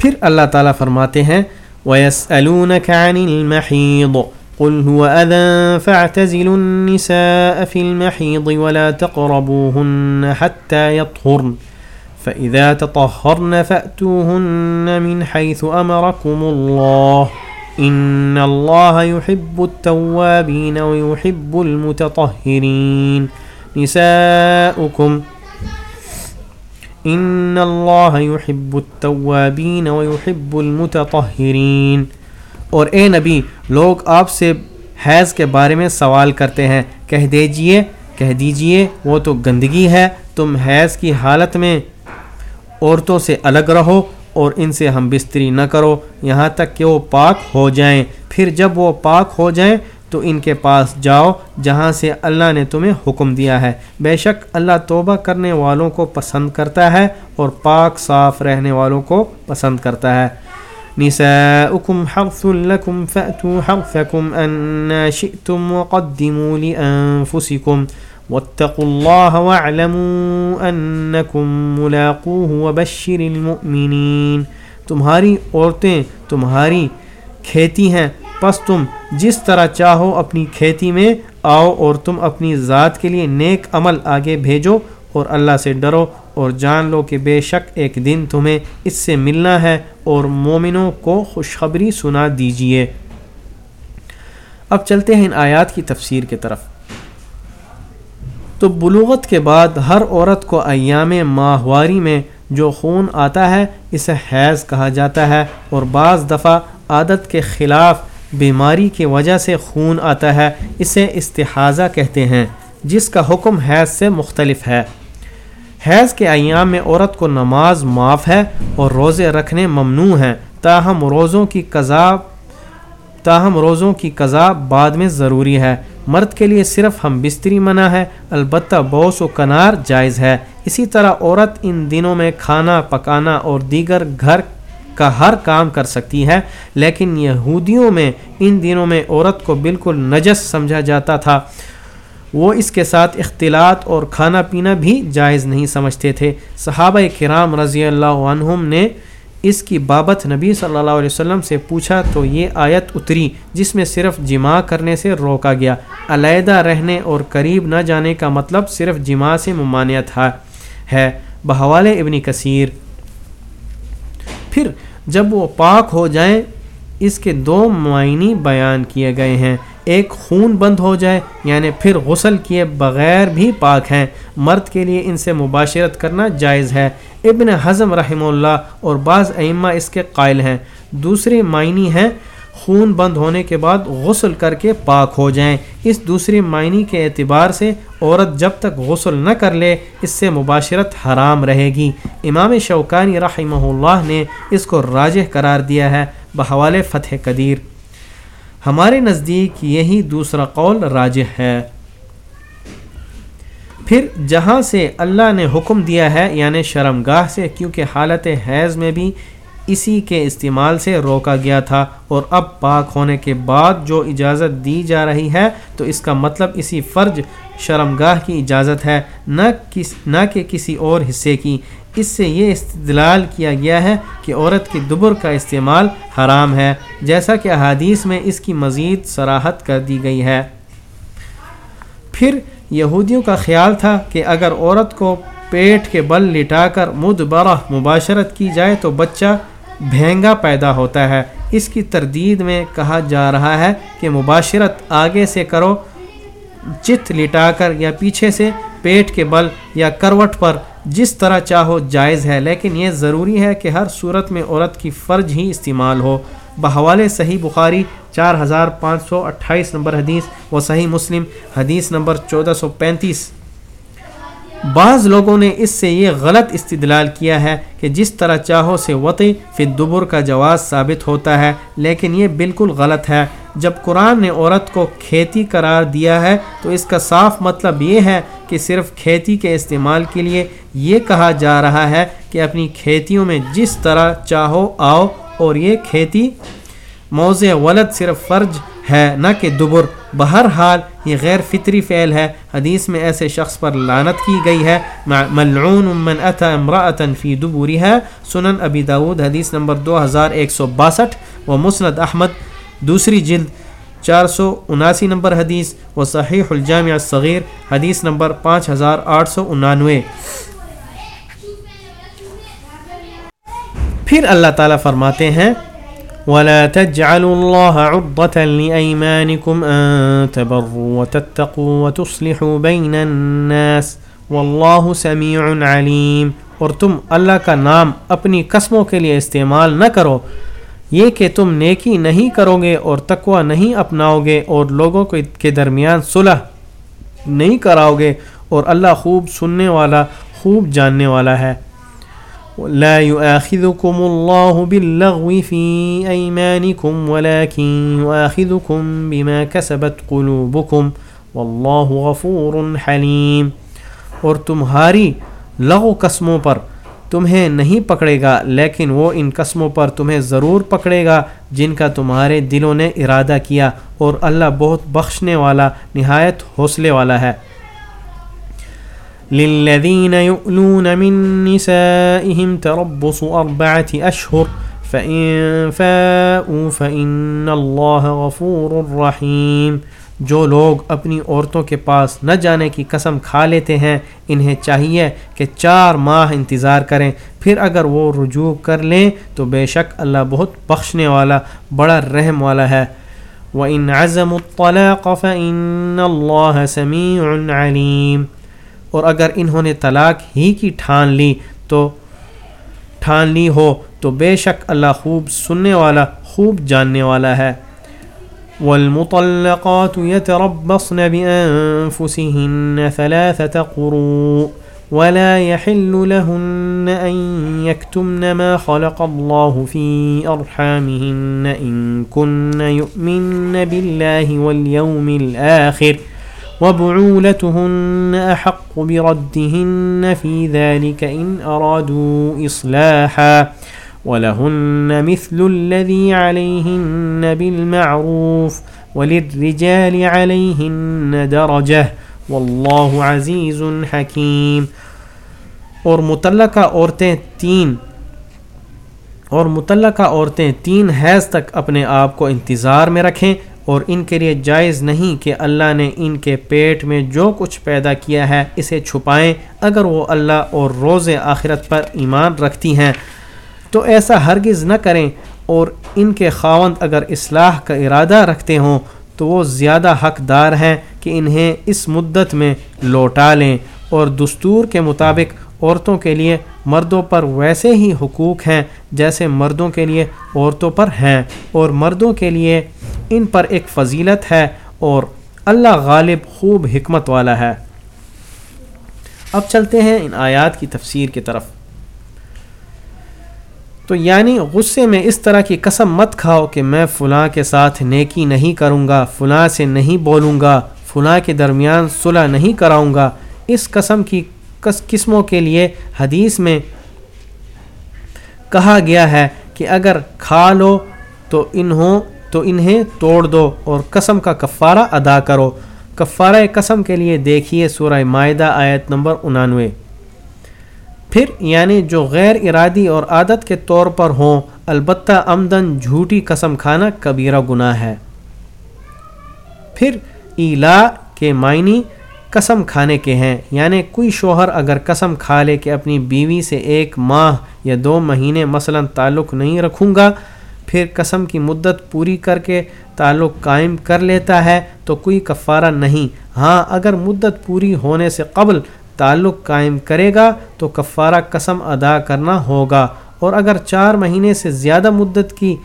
پھر اللہ تعالیٰ فرماتے ہیں، وَيَسْأَلُونَكَ عَنِ الْمَحِيضِ، قل هو أذى فاعتزلوا النساء في المحيض ولا تقربوهن حتى يطهرن، فإذا تطهرن فأتوهن من حيث أمركم الله، إن الله يحب التوابين ويحب المتطهرين. نساؤكم ان اللہ يحب التوابین ويحب المتطہرین اور اے نبی، لوگ آپ سے حیض کے بارے میں سوال کرتے ہیں۔ کہہ دیجیے کہہ دیجیے، وہ تو گندگی ہے، تم حیض کی حالت میں عورتوں سے الگ رہو اور ان سے ہم بستری نہ کرو۔ یہاں تک کہ وہ پاک ہو جائیں۔ پھر جب وہ پاک ہو جائیں تو ان کے پاس جاؤ جہاں سے اللہ نے تمہیں حکم دیا ہے۔ بے شک اللہ توبہ کرنے والوں کو پسند کرتا ہے اور پاک صاف رہنے والوں کو پسند کرتا ہے۔ نساؤكم حرث لكم فأتوا حرثكم أن شئتم وقدموا لأنفسكم واتقوا الله واعلموا أنكم ملاقوه وبشر المؤمنين تمہاری عورتیں تمہاری کھیتی ہیں۔ پس تم جس طرح چاہو اپنی کھیتی میں آؤ اور تم اپنی ذات کے لیے نیک عمل آگے بھیجو اور اللہ سے ڈرو اور جان لو کہ بے شک ایک دن تمہیں اس سے ملنا ہے اور مومنوں کو خوشخبری سنا دیجیے۔ اب چلتے ہیں ان آیات کی تفسیر کے طرف۔ تو بلوغت کے بعد ہر عورت کو ایام ماہواری میں جو خون آتا ہے، اسے حیض کہا جاتا ہے اور بعض دفعہ عادت کے خلاف بیماری کی وجہ سے خون آتا ہے، اسے استحاضہ کہتے ہیں، جس کا حکم حیض سے مختلف ہے۔ حیض کے ایام میں عورت کو نماز معاف ہے اور روزے رکھنے ممنوع ہیں۔ تاہم روزوں کی قضا، تاہم روزوں کی قضا بعد میں ضروری ہے۔ مرد کے لیے صرف ہم بستری منع ہے، البتہ بوس و کنار جائز ہے۔ اسی طرح عورت ان دنوں میں کھانا، پکانا اور دیگر گھر کا ہر کام کر سکتی ہے لیکن یہودیوں میں، ان دنوں میں عورت کو بالکل نجس سمجھا جاتا تھا۔ وہ اس کے ساتھ اختلاط اور کھانا پینا بھی جائز نہیں سمجھتے تھے۔ صحابہ کرام رضی اللہ عنہم نے اس کی بابت نبی صلی اللہ علیہ وسلم سے پوچھا تو یہ آیت اتری، جس میں صرف جمع کرنے سے روکا گیا۔ علیحدہ رہنے اور قریب نہ جانے کا مطلب صرف جمع سے ممانعت ہے بحوال ابن کثیر پھر جب وہ پاک ہو جائیں، اس کے دو معنی بیان کیے گئے ہیں۔ ایک خون بند ہو جائے یعنی پھر غسل کیے بغیر بھی پاک ہیں۔ مرد کے لیے ان سے مباشرت کرنا جائز ہے۔ ابن حضم رحمہ اللہ اور بعض ائمہ اس کے قائل ہیں۔ دوسری معنی ہیں خون بند ہونے کے بعد غسل کر کے پاک ہو جائیں۔ اس دوسری معنی کے اعتبار سے عورت جب تک غسل نہ کر لے، اس سے مباشرت حرام رہے گی۔ امام شوکانی رحمہ اللہ نے اس کو راجح قرار دیا ہے بحوال فتح قدیر۔ ہمارے نزدیک یہی دوسرا قول راجح ہے۔ پھر جہاں سے اللہ نے حکم دیا ہے یعنی شرم گاہ سے، کیونکہ حالت حیض میں بھی اسی کے استعمال سے روکا گیا تھا اور اب پاک ہونے کے بعد جو اجازت دی جا رہی ہے، تو اس کا مطلب اسی فرج شرم گاہ کی اجازت ہے، نہ کس، نہ کہ کسی اور حصے کی۔ اس سے یہ استدلال کیا گیا ہے کہ عورت کی دبر کا استعمال حرام ہے، جیسا کہ احادیث میں اس کی مزید سراحت کر دی گئی ہے۔ پھر یہودیوں کا خیال تھا کہ اگر عورت کو پیٹ کے بل لٹا کر مدبرہ مباشرت کی جائے تو بچہ بھینگا پیدا ہوتا ہے۔ اس کی تردید میں کہا جا رہا ہے کہ مباشرت آگے سے کرو، چت لٹا کر یا پیچھے سے، پیٹ کے بل یا کروٹ پر، جس طرح چاہو جائز ہے، لیکن یہ ضروری ہے کہ ہر صورت میں عورت کی فرج ہی استعمال ہو۔ بحوالے صحیح بخاری چار ہزار پانچ سو اٹھائیس نمبر حدیث و صحیح مسلم حدیث نمبر چودہ سو پینتیس۔ بعض لوگوں نے اس سے یہ غلط استدلال کیا ہے کہ جس طرح چاہو سے وطی فی دبر کا جواز ثابت ہوتا ہے، لیکن یہ بالکل غلط ہے۔ جب قرآن نے عورت کو کھیتی قرار دیا ہے، تو اس کا صاف مطلب یہ ہے کہ صرف کھیتی کے استعمال کے لیے یہ کہا جا رہا ہے کہ اپنی کھیتیوں میں جس طرح چاہو آؤ اور یہ کھیتی موضع ولد صرف فرج ہے، نہ کہ دبر بہرحال، یہ غیر فطری فعل ہے۔ حدیث میں ایسے شخص پر لانت کی گئی ہے۔ ملعون من اتا امراۃ فی دبورها۔ سنن ابی داود، حدیث نمبر دو ہزار ایک سو باسٹھ۔ و مسند احمد، دوسری جلد چار سو اناسی نمبر حدیث۔ و صحیح الجامع الصغیر، حدیث نمبر پانچ ہزار آٹھ سو انانوے پھر اللہ تعالیٰ فرماتے ہیں ولا تجعلوا الله عرضة لأيمانكم أن تبروا وتتقوا وتصلحوا بين الناس والله سميع عليم۔ اور تم اللہ کا نام اپنی قسموں کے لیے استعمال نہ کرو۔ یہ کہ تم نیکی نہیں کرو گے اور تقوی نہیں اپناؤ گے اور لوگوں کے درمیان صلح نہیں کراؤ گے اور اللہ خوب سننے والا، خوب جاننے والا ہے۔ لا يؤاخذكم الله باللغو في أيمانكم ولكن يؤاخذكم بما كسبت قلوبكم والله غفور حليم۔ اور تمہاری لغو قسموں پر تمہیں نہیں پکڑے گا، لیکن وہ ان قسموں پر تمہیں ضرور پکڑے گا جن کا تمہارے دلوں نے ارادہ کیا اور اللہ بہت بخشنے والا، نہایت حوصلے والا ہے۔ للذين يؤلون من نسائهم تربص أربعة أشهر، فإن فاءوا فإن الله غفور رحيم۔ جو لوگ اپنی عورتوں کے پاس نہ جانے کی قسم کھا لیتے ہیں، انہیں چاہیے کہ چار ماہ انتظار کریں۔ پھر اگر وہ رجوع کر لیں، تو بے شک اللہ بہت بخشنے والا، بڑا رحم والا ہے۔ وَإِنْ عَزَمُوا الطَّلَاقَ فَإِنَّ اللَّهَ سَمِيعٌ عَلِيمٌ۔ اور اگر انہوں نے طلاق ہی کی ٹھان لی تو ٹھان لی ہو تو بے شک اللہ خوب سننے والا، خوب جاننے والا ہے۔ والمطلقات يتربصن بأنفسهن ثلاثة قروء ولا يحل لهن أن يكتمن ما خلق الله في أرحامهن إن كن يؤمن بالله واليوم الآخر وبعولتهن أحق بردهن في ذلك إن أرادوا إصلاحا ولهن مثل الذي عليهن بالمعروف وللرجال عليهن درجة والله عزيز حكيم اور متعلقہ عورتیں تین اور متعلقہ عورتیں تین حیض تک اپنے آپ کو انتظار میں رکھیں اور ان کے لیے جائز نہیں کہ اللہ نے ان کے پیٹ میں جو کچھ پیدا کیا ہے اسے چھپائیں اگر وہ اللہ اور روز آخرت پر ایمان رکھتی ہیں۔ تو ایسا ہرگز نہ کریں اور ان کے خاوند اگر اصلاح کا ارادہ رکھتے ہوں تو وہ زیادہ حقدار ہیں کہ انہیں اس مدت میں لوٹا لیں اور دستور کے مطابق عورتوں کے لیے مردوں پر ویسے ہی حقوق ہیں جیسے مردوں کے لیے عورتوں پر ہیں اور مردوں کے لیے ان پر ایک فضیلت ہے اور اللہ غالب خوب حکمت والا ہے۔ اب چلتے ہیں ان آیات کی تفسیر کی طرف۔ تو یعنی غصے میں اس طرح کی قسم مت کھاؤ کہ میں فلاں کے ساتھ نیکی نہیں کروں گا، فلاں سے نہیں بولوں گا، فلاں کے درمیان صلح نہیں کراؤں گا۔ اس قسم کی قسموں کے لیے حدیث میں کہا گیا ہے کہ اگر کھا لو تو انہوں، تو انہیں توڑ دو اور قسم کا کفارہ ادا کرو۔ کفارہ قسم کے لیے دیکھیے سورہ معاہدہ آیت نمبر انانوے۔ پھر یعنی جو غیر ارادی اور عادت کے طور پر ہوں، البتہ آمدن جھوٹی قسم کھانا کبیرہ گناہ ہے۔ پھر ایلا کے معنی قسم کھانے کے ہیں۔ یعنی کوئی شوہر اگر قسم کھا لے کہ اپنی بیوی سے ایک ماہ یا دو مہینے مثلا تعلق نہیں رکھوں گا، پھر قسم کی مدت پوری کر کے تعلق قائم کر لیتا ہے تو کوئی کفارہ نہیں۔ ہاں اگر مدت پوری ہونے سے قبل تعلق قائم کرے گا تو کفارہ قسم ادا کرنا ہوگا۔ اور اگر چار مہینے سے زیادہ مدت کی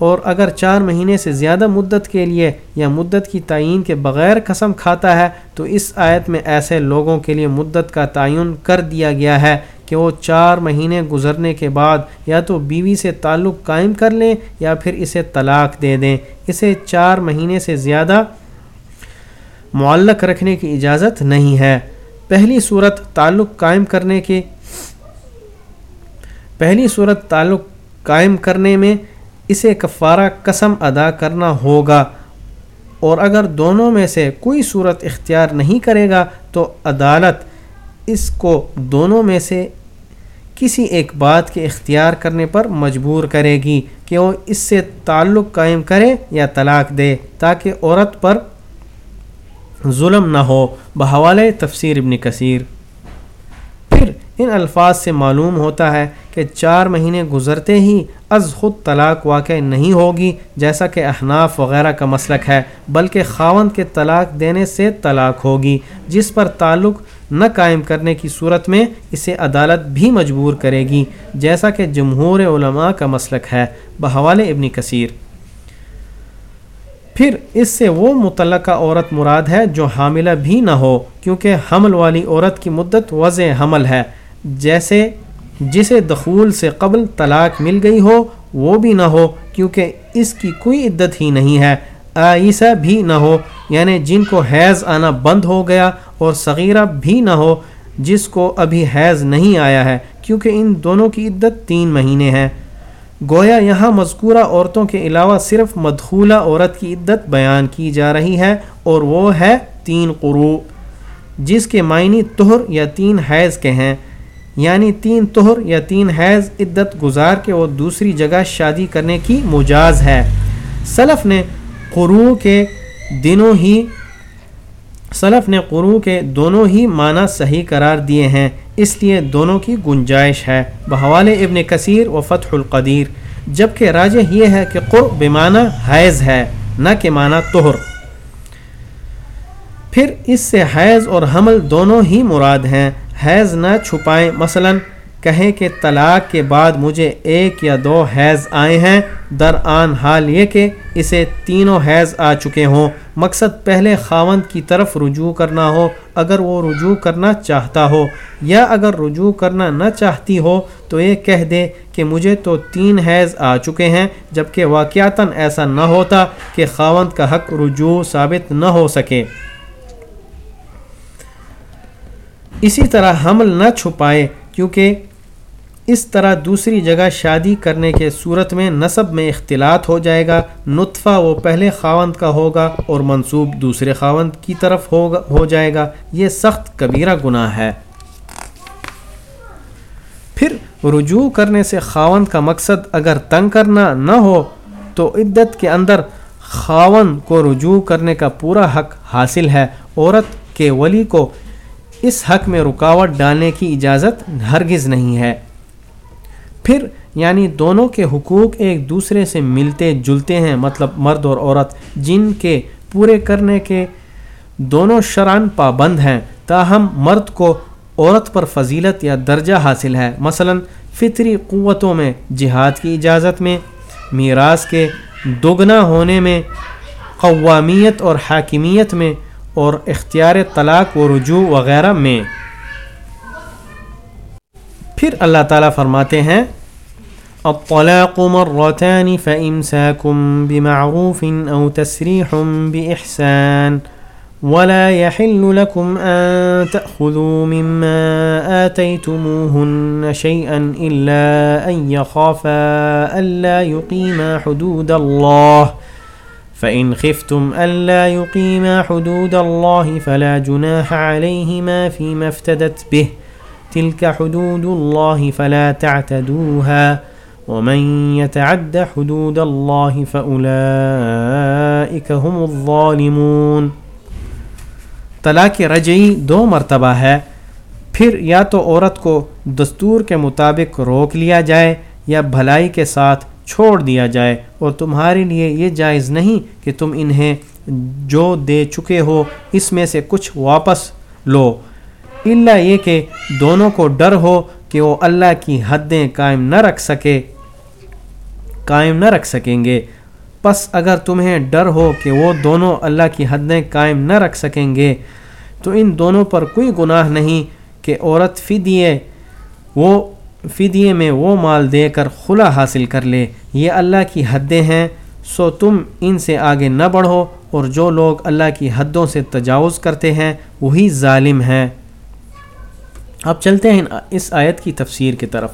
اور اگر چار مہینے سے زیادہ مدت کے لیے یا مدت کی تعین کے بغیر قسم کھاتا ہے، تو اس آیت میں ایسے لوگوں کے لیے مدت کا تعین کر دیا گیا ہے کہ وہ چار مہینے گزرنے کے بعد یا تو بیوی سے تعلق قائم کر لیں یا پھر اسے طلاق دے دیں۔ اسے چار مہینے سے زیادہ معلق رکھنے کی اجازت نہیں ہے۔ پہلی صورت تعلق قائم کرنے کے پہلی صورت تعلق قائم کرنے میں اسے کفارہ قسم ادا کرنا ہوگا۔ اور اگر دونوں میں سے کوئی صورت اختیار نہیں کرے گا تو عدالت اس کو دونوں میں سے کسی ایک بات کے اختیار کرنے پر مجبور کرے گی کہ وہ اس سے تعلق قائم کرے یا طلاق دے تاکہ عورت پر ظلم نہ ہو۔ بحوالِ تفسیر ابن کثیر۔ پھر ان الفاظ سے معلوم ہوتا ہے کہ چار مہینے گزرتے ہی از خود طلاق واقع نہیں ہوگی، جیسا کہ احناف وغیرہ کا مسلک ہے، بلکہ خاوند کے طلاق دینے سے طلاق ہوگی، جس پر تعلق نہ قائم کرنے کی صورت میں اسے عدالت بھی مجبور کرے گی، جیسا کہ جمہور علماء کا مسلک ہے۔ بحوال ابن کثیر۔ پھر اس سے وہ متعلقہ عورت مراد ہے جو حاملہ بھی نہ ہو، کیونکہ حمل والی عورت کی مدت وضع حمل ہے۔ جیسے جسے دخول سے قبل طلاق مل گئی ہو، وہ بھی نہ ہو، کیونکہ اس کی کوئی عدت ہی نہیں ہے۔ عیسیٰ بھی نہ ہو یعنی جن کو حیض آنا بند ہو گیا اور صغیرہ بھی نہ ہو، جس کو ابھی حیض نہیں آیا ہے، کیونکہ ان دونوں کی عدت تین مہینے ہیں گویا یہاں مذکورہ عورتوں کے علاوہ صرف مدخولہ عورت کی عدت بیان کی جا رہی ہے اور وہ ہے تین قرو جس کے معنی تہر یا تین حیض کے ہیں یعنی تین تہر یا تین حیض عدت گزار کے وہ دوسری جگہ شادی کرنے کی مجاز ہے۔ سلف نے قرو کے دنوں ہی، سلف نے قرو کے دونوں ہی معنی صحیح قرار دیے ہیں۔ اس لیے دونوں کی گنجائش ہے۔ بحوال ابن کثیر و فتح القدیر۔ جبکہ راجہ یہ ہے کہ قرب بمانہ حیض ہے، نہ کہ معنی تہر پھر اس سے حیض اور حمل دونوں ہی مراد ہیں۔ حیض نہ چھپائیں، مثلاً کہیں کہ طلاق کے بعد مجھے ایک یا دو حیض آئے ہیں۔ در آن حال یہ کہ اسے تینوں حیض آ چکے ہوں۔ مقصد پہلے خاوند کی طرف رجوع کرنا ہو، اگر وہ رجوع کرنا چاہتا ہو یا اگر رجوع کرنا نہ چاہتی ہو تو یہ کہہ دے کہ مجھے تو تین حیض آ چکے ہیں، جبکہ واقعتاً ایسا نہ ہوتا کہ خاوند کا حق رجوع ثابت نہ ہو سکے۔ اسی طرح حمل نہ چھپائے، کیونکہ اس طرح دوسری جگہ شادی کرنے کے صورت میں نصب میں اختلاط ہو جائے گا، نطفہ وہ پہلے خاوند کا ہوگا اور منصوب دوسرے خاوند کی طرف ہوگا، ہو جائے گا۔ یہ سخت کبیرہ گناہ ہے۔ پھر رجوع کرنے سے خاوند کا مقصد اگر تنگ کرنا نہ ہو تو عدت کے اندر خاون کو رجوع کرنے کا پورا حق حاصل ہے۔ عورت کے ولی کو اس حق میں رکاوٹ ڈالنے کی اجازت ہرگز نہیں ہے۔ پھر یعنی دونوں کے حقوق ایک دوسرے سے ملتے جلتے ہیں مطلب مرد اور عورت، جن کے پورے کرنے کے دونوں شران پابند ہیں۔ تاہم، مرد کو عورت پر فضیلت یا درجہ حاصل ہے۔ مثلا، فطری قوتوں میں جہاد کی اجازت میں، میراث کے دگنا ہونے میں، قوامیت اور حاکمیت میں، اور اختیار طلاق و رجوع وغیرہ میں۔ پھر اللہ تعالیٰ فرماتے ہیں، الطلاق مرتان فإمساكم بمعروف أو تسريح بإحسان ولا يحل لكم أن تأخذوا مما آتيتموهن شيئا إلا أن يخافا ألا يقيما حدود الله فإن خفتم ألا يقيما حدود الله فلا جناح عليهما فيما افتدت به. تلك حدود الله فلا تعتدوها ومن يتعد حدود الله فأولئك هم الظالمون۔ طلاق رجعی دو مرتبہ ہے۔ پھر یا تو عورت کو دستور کے مطابق روک لیا جائے یا بھلائی کے ساتھ چھوڑ دیا جائے اور تمہارے لیے یہ جائز نہیں کہ تم انہیں جو دے چکے ہو اس میں سے کچھ واپس لو۔ اللہ یہ کہ دونوں کو ڈر ہو کہ وہ اللہ کی حدیں قائم نہ رکھ سکے، قائم نہ رکھ سکیں گے۔ پس اگر تمہیں ڈر ہو کہ وہ دونوں اللہ کی حدیں قائم نہ رکھ سکیں گے، تو ان دونوں پر کوئی گناہ نہیں کہ عورت فدیے، وہ فدیے میں وہ مال دے کر خلا حاصل کر لے۔ یہ اللہ کی حدیں ہیں، سو تم ان سے آگے نہ بڑھو۔ اور جو لوگ اللہ کی حدوں سے تجاوز کرتے ہیں، وہی ظالم ہیں۔ اب چلتے ہیں اس آیت کی تفسیر کی طرف۔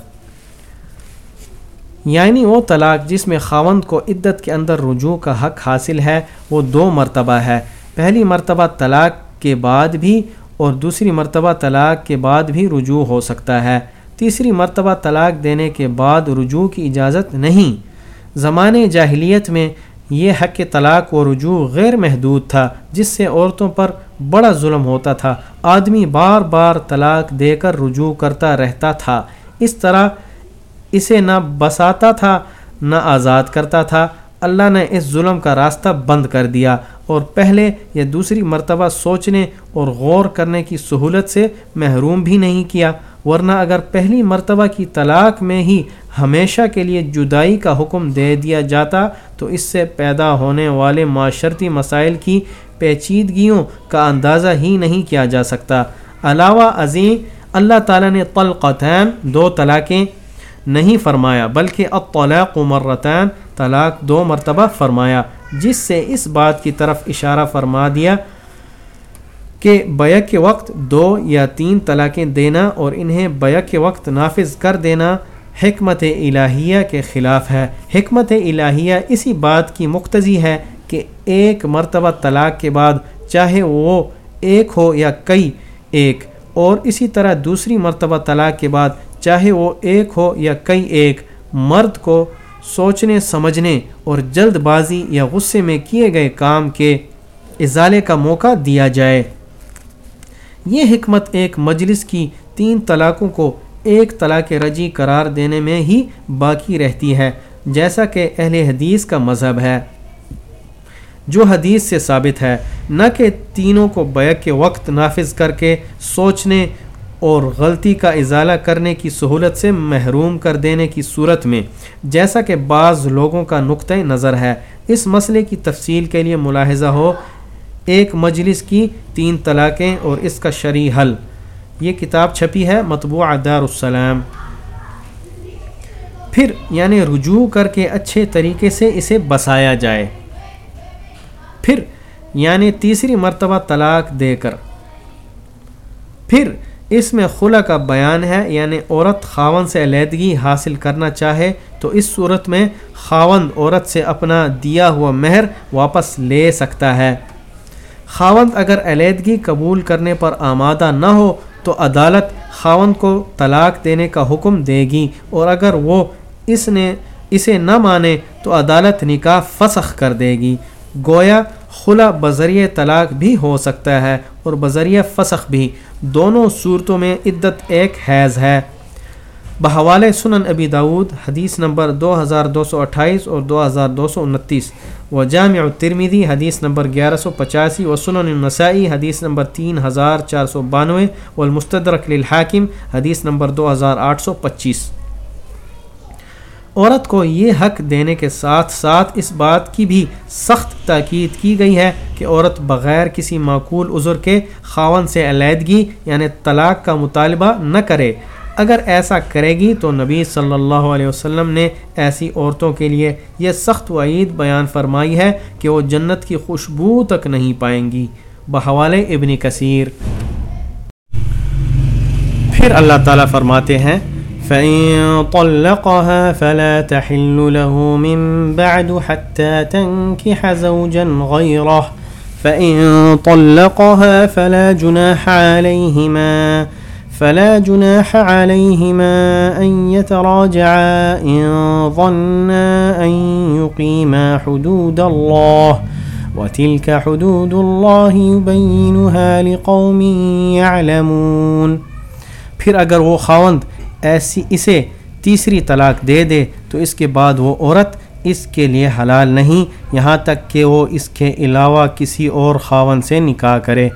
یعنی وہ طلاق جس میں خاوند کو عدت کے اندر رجوع کا حق حاصل ہے، وہ دو مرتبہ ہے۔ پہلی مرتبہ طلاق کے بعد بھی اور دوسری مرتبہ طلاق کے بعد بھی رجوع ہو سکتا ہے۔ تیسری مرتبہ طلاق دینے کے بعد رجوع کی اجازت نہیں۔ زمانے جاہلیت میں یہ حق طلاق و رجوع غیر محدود تھا، جس سے عورتوں پر بڑا ظلم ہوتا تھا۔ آدمی بار بار طلاق دے کر رجوع کرتا رہتا تھا۔ اس طرح اسے نہ بساتا تھا، نہ آزاد کرتا تھا۔ اللہ نے اس ظلم کا راستہ بند کر دیا اور پہلے یا دوسری مرتبہ سوچنے اور غور کرنے کی سہولت سے محروم بھی نہیں کیا، ورنہ اگر پہلی مرتبہ کی طلاق میں ہی ہمیشہ کے لیے جدائی کا حکم دے دیا جاتا تو اس سے پیدا ہونے والے معاشرتی مسائل کی پیچیدگیوں کا اندازہ ہی نہیں کیا جا سکتا۔ علاوہ عظیم اللہ تعالیٰ نے طلقتین، دو طلاقیں نہیں فرمایا، بلکہ الطلاق مرتین، طلاق دو مرتبہ فرمایا، جس سے اس بات کی طرف اشارہ فرما دیا کہ بیک کے وقت دو یا تین طلاقیں دینا اور انہیں بیک کے وقت نافذ کر دینا حکمت الہیہ کے خلاف ہے۔ حکمت الہیہ اسی بات کی مقتضی ہے کہ ایک مرتبہ طلاق کے بعد چاہے وہ ایک ہو یا کئی ایک، اور اسی طرح دوسری مرتبہ طلاق کے بعد چاہے وہ ایک ہو یا کئی ایک، مرد کو سوچنے، سمجھنے اور جلد بازی یا غصے میں کیے گئے کام کے ازالے کا موقع دیا جائے۔ یہ حکمت ایک مجلس کی تین طلاقوں کو ایک طلاق رجی قرار دینے میں ہی باقی رہتی ہے، جیسا کہ اہل حدیث کا مذہب ہے۔ جو حدیث سے ثابت ہے، نہ کہ تینوں کو بیک کے وقت نافذ کر کے سوچنے اور غلطی کا ازالہ کرنے کی سہولت سے محروم کر دینے کی صورت میں، جیسا کہ بعض لوگوں کا نقطۂ نظر ہے۔ اس مسئلے کی تفصیل کے لیے ملاحظہ ہو، ایک مجلس کی تین طلاقیں اور اس کا شرعی حل یہ کتاب چھپی ہے مطبوع دار السلام۔ پھر یعنی رجوع کر کے اچھے طریقے سے اسے بسایا جائے۔ پھر یعنی تیسری مرتبہ طلاق دے کر۔ پھر اس میں خلا کا بیان ہے یعنی عورت خاون سے علیحدگی حاصل کرنا چاہے تو اس صورت میں خاون عورت سے اپنا دیا ہوا مہر واپس لے سکتا ہے۔ خاوند اگر علیحدگی قبول کرنے پر آمادہ نہ ہو تو عدالت خاون کو طلاق دینے کا حکم دے گی اور اگر وہ اس نے اسے نہ مانے تو عدالت نکاح فسخ کر دے گی۔ گویا خلا بذریعہ طلاق بھی ہو سکتا ہے اور بذریعہ فسخ بھی۔ دونوں صورتوں میں عدت ایک حیض ہے۔ بحوال سنن ابی داود، حدیث نمبر دو ہزار دو سو اٹھائیس اور دو ہزار دو سو انتیس۔ و جامع ترمیدی حدیث نمبر گیارہ سو پچاسی۔ و سنن النسائی، حدیث نمبر تین ہزار چار سو بانوے۔ و المستدرک للحاکم، حدیث نمبر دو ہزار آٹھ سو پچیس۔ عورت کو یہ حق دینے کے ساتھ ساتھ اس بات کی بھی سخت تاکید کی گئی ہے کہ عورت بغیر کسی معقول عذر کے خاون سے علیحدگی یعنی طلاق کا مطالبہ نہ کرے۔ اگر ایسا کرے گی تو نبی صلی اللہ علیہ وسلم نے ایسی عورتوں کے لیے یہ سخت وعید بیان فرمائی ہے کہ وہ جنت کی خوشبو تک نہیں پائیں گی۔ بحوال ابن کثیر۔ پھر اللہ تعالیٰ فرماتے ہیں، فإن طلقها فلا تحل له من بعد حتى تنكح زوجا غيره۔ فإن طلقها فلا جناح عليهما۔ فلا جناح عليهما أن يتراجعا إن ظنا أن يقيما حدود الله وتلك حدود الله يبينها لقوم يعلمون. پھر اگر وہ خاوند ایسی اسے تیسری طلاق دے دے تو اس کے بعد وہ عورت اس کے لیے حلال نہیں، یہاں تک کہ وہ اس کے علاوہ کسی اور خاون سے نکاح کرے۔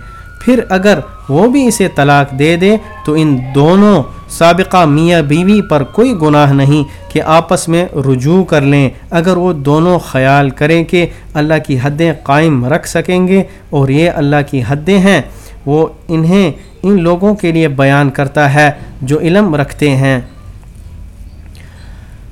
پھر اگر وہ بھی اسے طلاق دے دے تو ان دونوں سابقہ میاں بیوی پر کوئی گناہ نہیں کہ آپس میں رجوع کر لیں۔ اگر وہ دونوں خیال کریں کہ اللہ کی حدیں قائم رکھ سکیں گے اور یہ اللہ کی حدیں ہیں، وہ انہیں ان لوگوں کے لیے بیان کرتا ہے جو علم رکھتے ہیں۔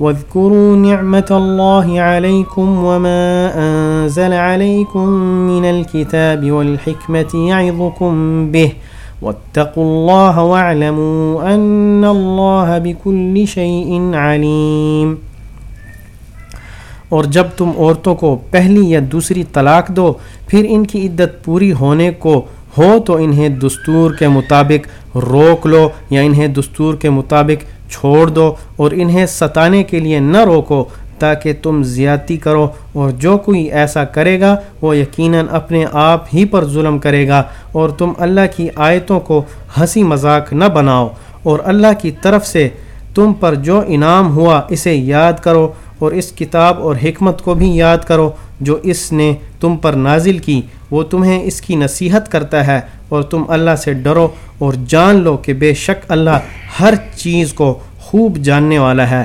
واذكروا نعمة الله عليكم وما أنزل عليكم من الكتاب والحكمة يعظكم به واتقوا الله واعلموا أن الله بكل شيء عليم اور جب تم عورتوں کو پہلی یا دوسری طلاق دو، پھر ان کی عدت پوری ہونے کو ہو تو انہیں دستور کے مطابق روک لو یا انہیں دستور کے مطابق چھوڑ دو اور انہیں ستانے کے لیے نہ روکو تاکہ تم زیادتی کرو اور جو کوئی ایسا کرے گا وہ یقیناً اپنے آپ ہی پر ظلم کرے گا اور تم اللہ کی آیتوں کو ہنسی مذاق نہ بناؤ اور اللہ کی طرف سے تم پر جو انعام ہوا اسے یاد کرو اور اس کتاب اور حکمت کو بھی یاد کرو، جو اس نے تم پر نازل کی، وہ تمہیں اس کی نصیحت کرتا ہے اور تم اللہ سے ڈرو اور جان لو کہ بے شک اللہ ہر چیز کو خوب جاننے والا ہے۔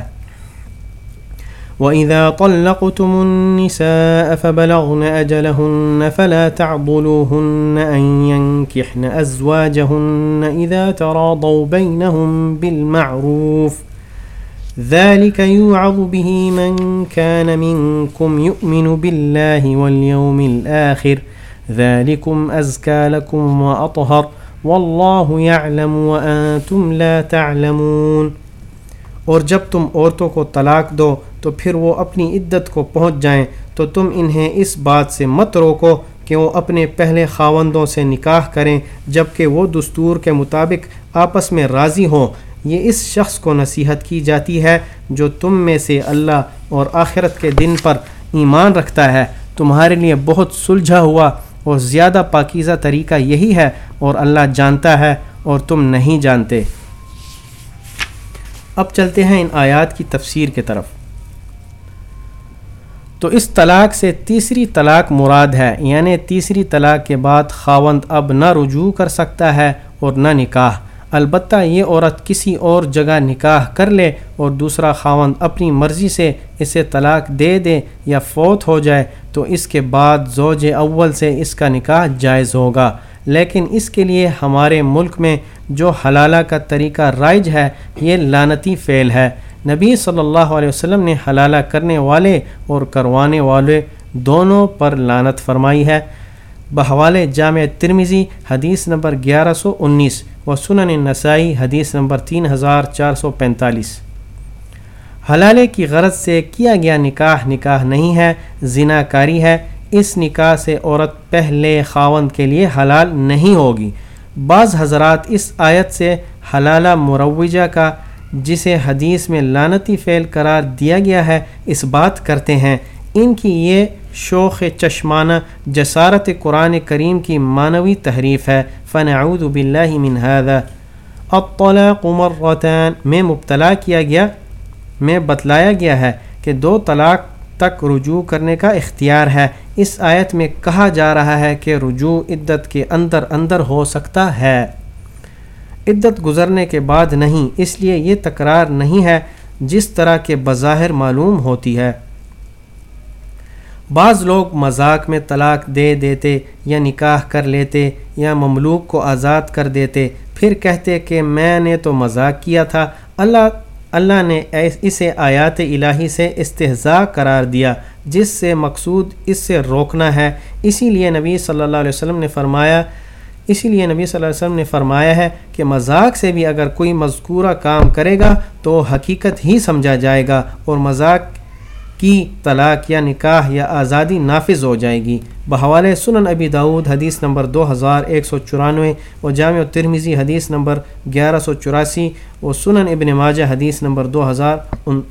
وَإِذَا طَلَّقْتُمُ النِّسَاءَ فَبَلَغْنَ أَجَلَهُنَّ فَلَا تَعْضُلُوهُنَّ أَن يَنكِحْنَ أَزْوَاجَهُنَّ إِذَا تَرَاضَوْا بَيْنَهُم بِالْمَعْرُوفِ ذلك يوعظ به من كان منكم يؤمن بالله واليوم الآخر ذلكم أزكى لكم وأطهر والله يعلم وأنتم لا تعلمون۔ اور جب تم عورتوں کو طلاق دو، تو پھر وہ اپنی عدت کو پہنچ جائیں۔ تو تم انہیں اس بات سے مت روکو کہ وہ اپنے پہلے خاوندوں سے نکاح کریں جبکہ وہ دستور کے مطابق آپس میں راضی ہوں۔ یہ اس شخص کو نصیحت کی جاتی ہے جو تم میں سے اللہ اور آخرت کے دن پر ایمان رکھتا ہے۔ تمہارے لیے بہت سلجھا ہوا اور زیادہ پاکیزہ طریقہ یہی ہے اور اللہ جانتا ہے اور تم نہیں جانتے۔ اب چلتے ہیں ان آیات کی تفسیر کے طرف۔ تو اس طلاق سے تیسری طلاق مراد ہے یعنی تیسری طلاق کے بعد خاوند اب نہ رجوع کر سکتا ہے اور نہ نکاح۔ البتہ یہ عورت کسی اور جگہ نکاح کر لے اور دوسرا خاوند اپنی مرضی سے اسے طلاق دے دے یا فوت ہو جائے تو اس کے بعد زوج اول سے اس کا نکاح جائز ہوگا۔ لیکن اس کے لیے ہمارے ملک میں جو حلالہ کا طریقہ رائج ہے، یہ لانتی فعل ہے۔ نبی صلی اللہ علیہ وسلم نے حلالہ کرنے والے اور کروانے والے دونوں پر لانت فرمائی ہے۔ بحوال جامع ترمیزی حدیث نمبر گیارہ سو انیس۔ و سنن نسائی حدیث نمبر تین ہزار چار سو پینتالیس۔ حلالے کی غرض سے کیا گیا نکاح نکاح نہیں ہے زنا کاری ہے، اس نکاح سے عورت پہلے خاون کے لیے حلال نہیں ہوگی۔ بعض حضرات اس آیت سے حلالہ مروجہ کا، جسے حدیث میں لانتی فعل قرار دیا گیا ہے، اس بات کرتے ہیں۔ ان کی یہ شوق چشمانہ جسارت قرآن کریم کی معنوی تحریف ہے۔ فن باللہ من هذا الطلاق مرتان۔ میں مبتلا کیا گیا، میں بتلایا گیا ہے کہ دو طلاق تک رجوع کرنے کا اختیار ہے۔ اس آیت میں کہا جا رہا ہے کہ رجوع عدت کے اندر اندر ہو سکتا ہے۔ عدت گزرنے کے بعد نہیں، اس لیے یہ تکرار نہیں ہے جس طرح کے بظاہر معلوم ہوتی ہے۔ بعض لوگ مذاق میں طلاق دے دیتے یا نکاح کر لیتے یا مملوک کو آزاد کر دیتے، پھر کہتے کہ میں نے تو مذاق کیا تھا، اللہ اللہ نے اسے آیات الہی سے استحضاء قرار دیا، جس سے مقصود اس سے روکنا ہے۔ اسی لیے نبی صلی اللہ علیہ وسلم نے فرمایا، اسی لیے نبی صلی اللہ علیہ وسلم نے فرمایا ہے کہ مذاق سے بھی اگر کوئی مذکورہ کام کرے گا تو حقیقت ہی سمجھا جائے گا اور مذاق کی طلاق یا نکاح یا آزادی نافذ ہو جائے گی۔ بحوالِ سنن ابی داود، حدیث نمبر دو ہزار ایک سو چورانوے و جامع ترمیزی حدیث نمبر گیارہ سو چوراسی و سنن ابن ماجہ، حدیث نمبر دو ہزار ان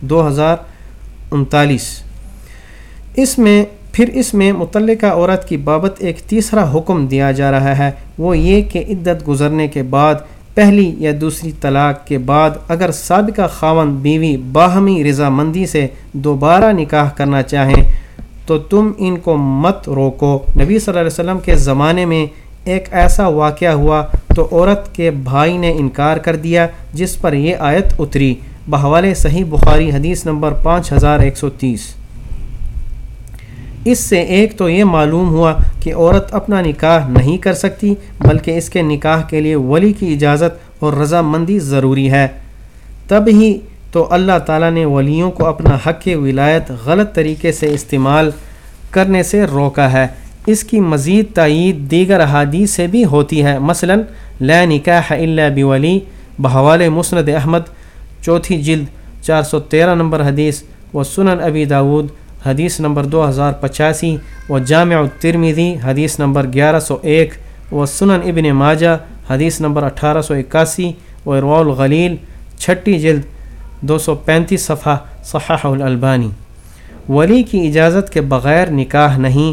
دو ہزار انتالیس۔ اس میں، پھر اس میں متعلقہ عورت کی بابت ایک تیسرا حکم دیا جا رہا ہے۔ وہ یہ کہ عدت گزرنے کے بعد پہلی یا دوسری طلاق کے بعد اگر سابقہ خاون بیوی باہمی رضامندی سے دوبارہ نکاح کرنا چاہیں تو تم ان کو مت روکو۔ نبی صلی اللہ علیہ وسلم کے زمانے میں ایک ایسا واقعہ ہوا، تو عورت کے بھائی نے انکار کر دیا، جس پر یہ آیت اتری۔ بحوال صحیح بخاری حدیث نمبر پانچ ہزار ایک سو تیس۔ اس سے ایک تو یہ معلوم ہوا کہ عورت اپنا نکاح نہیں کر سکتی، بلکہ اس کے نکاح کے لیے ولی کی اجازت اور رضامندی ضروری ہے۔ تب ہی تو اللہ تعالیٰ نے ولیوں کو اپنا حق ولایت غلط طریقے سے استعمال کرنے سے روکا ہے۔ اس کی مزید تائید دیگر احادیث سے بھی ہوتی ہے۔ مثلا، لا نکاح الا بولی، بحوال مسند احمد، چوتھی جلد، چار سو تیرہ نمبر حدیث، و سنن ابی داود حدیث نمبر دو ہزار پچاسی و جامع الترمیدی حدیث نمبر گیارہ سو ایک و سنن ابن ماجہ حدیث نمبر اٹھارہ سو اکاسی و ارواء الغلیل چھٹی جلد دو سو پینتیس صفحہ صحاح الالبانی۔ ولی کی اجازت کے بغیر نکاح نہیں،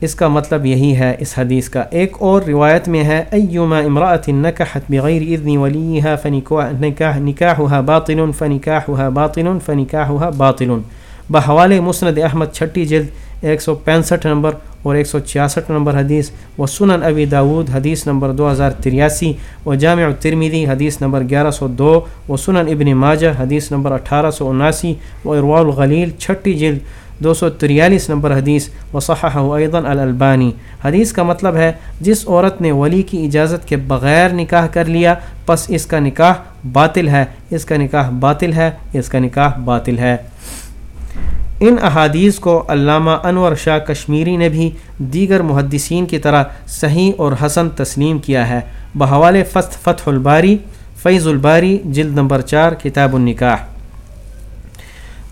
اس کا مطلب یہی ہے، اس حدیث کا ایک اور روایت میں ہے، ایما امراۃ نکحت بغیر اذن ولیها فنکاح نکاحها باطل، فنکاحها باطل فنکاحها باطل۔ بحوال مسند احمد چھٹی جلد ایک سو پینسٹھ نمبر اور ایک سو چھیاسٹھ نمبر حدیث و سنن ابی داود حدیث نمبر دو ہزار تریاسی و جامع ترمیدی حدیث نمبر گیارہ سو دو و سنن ابن ماجہ حدیث نمبر اٹھارہ سو اناسی و ارواء الغلیل چھٹی جلد دو سو تریالیس نمبر حدیث و صحح ایضا الالبانی۔ حدیث کا مطلب ہے، جس عورت نے ولی کی اجازت کے بغیر نکاح کر لیا، پس اس کا نکاح باطل ہے۔ اس کا نکاح باطل ہے، اس کا نکاح باطل ہے۔ ان احادیث کو علامہ انور شاہ کشمیری نے بھی دیگر محدثین کی طرح صحیح اور حسن تسلیم کیا ہے۔ بحوال فست فتح الباری، فیض الباری، جلد نمبر چار، کتاب النکاح۔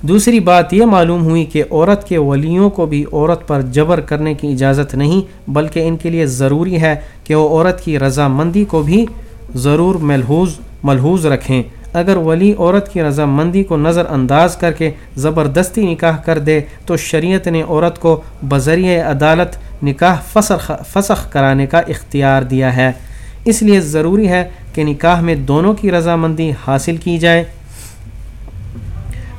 دوسری بات یہ معلوم ہوئی کہ عورت کے ولیوں کو بھی عورت پر جبر کرنے کی اجازت نہیں، بلکہ ان کے لیے ضروری ہے کہ وہ عورت کی رضامندی کو بھی ضرور ملحوظ ملحوظ رکھیں۔ اگر ولی عورت کی رضامندی کو نظر انداز کر کے زبردستی نکاح کر دے تو شریعت نے عورت کو بذریعہ عدالت نکاح فسخ فسخ کرانے کا اختیار دیا ہے۔ اس لیے ضروری ہے کہ نکاح میں دونوں کی رضامندی حاصل کی جائے۔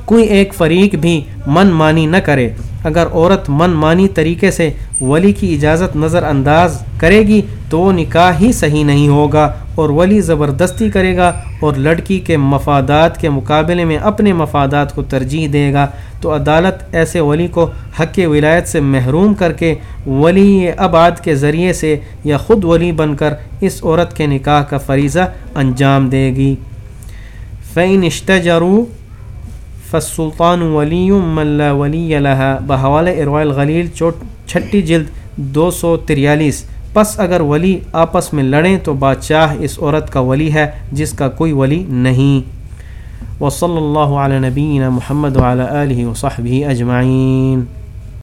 کوئی ایک فریق بھی من مانی نہ کرے۔ اگر عورت من مانی طریقے سے ولی کی اجازت نظر انداز کرے گی تو وہ نکاح ہی صحیح نہیں ہوگا۔ اور ولی زبردستی کرے گا اور لڑکی کے مفادات کے مقابلے میں اپنے مفادات کو ترجیح دے گا۔ تو عدالت ایسے ولی کو حق ولایت سے محروم کر کے ولی ابعاد کے ذریعے سے یا خود ولی بن کر اس عورت کے نکاح کا فریضہ انجام دے گی۔ فعین اشتجرو فسلطان ولی ملا ولی لہا بحوال اروائل غلیل چھٹی جلد دو سو تریالیس۔ پس اگر ولی آپس میں لڑیں تو بادشاہ اس عورت کا ولی ہے، جس کا کوئی ولی نہیں۔ وصلی اللہ علیہ نبین محمد علیہ وصحبہ اجمعین۔